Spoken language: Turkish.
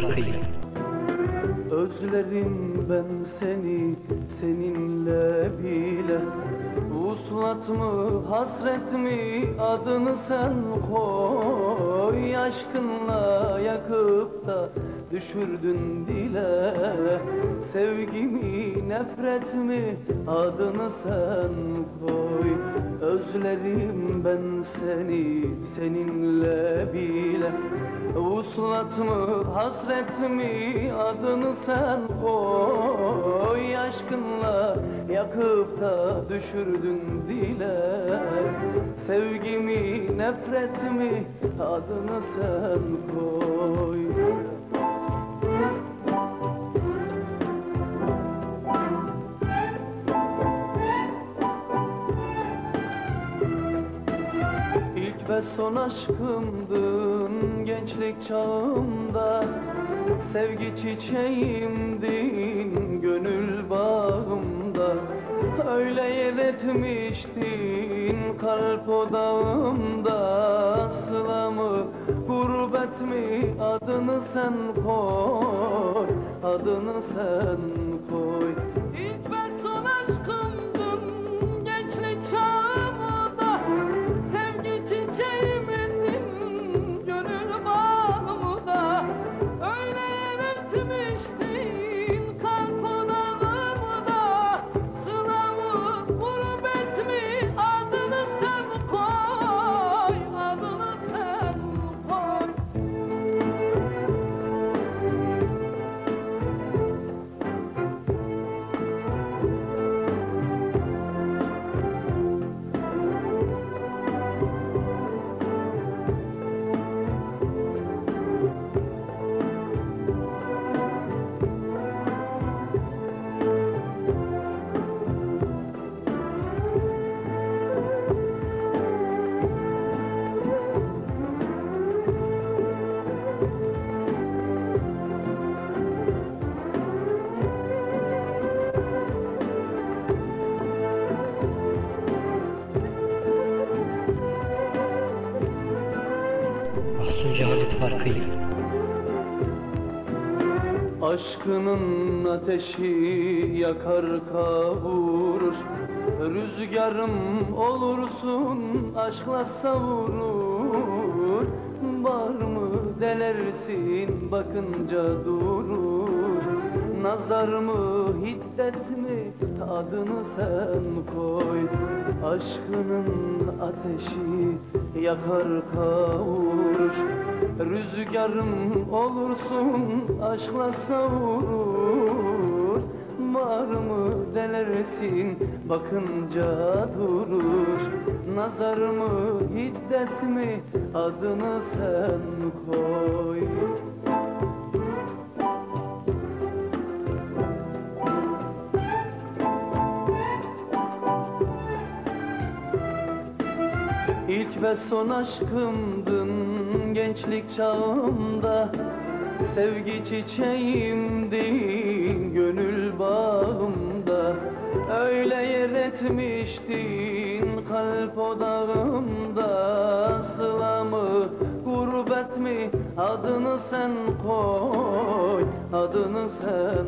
Farkı'yla. Özlerim ben seni seninle bile. Uslat mı hasret mi adını sen koy Aşkınla yakıp da düşürdün dile. Sevgimi nefret mi? Adını sen koy. Özlerim ben seni seninle bile. Uslat mı hasret mi? Adını sen koy. Aşkınla yakıp da düşürdün dile. Sevgimi nefret mi adını sen koy. İlk ve son aşkımdın gençlik çağımda Sevgi çiçeğimdin gönül bağımda. Öyle yer etmiştin kalp odağımda. Sılamı gurbet mi? Adını sen koy Adını sen koy. Ve son aşkımdın Farkı'yla Aşkının ateşi yakar kavurur Rüzgarım olursun aşkla savurur. Var mı delersin bakınca durur. Nazar mı hiddet mi adını sen koy. Aşkının ateşi yakar kavurur Rüzgarım olursun aşkla savurur. Var mı delersin bakınca durur. Nazar mı hiddet mi adını sen koy ve son aşkımdın gençlik çağımda. Sevgi çiçeğimdin gönül bağımda. Öyle yer etmiştin kalp odağımda. Sılamı gurbet mi? Adını sen koy Adını sen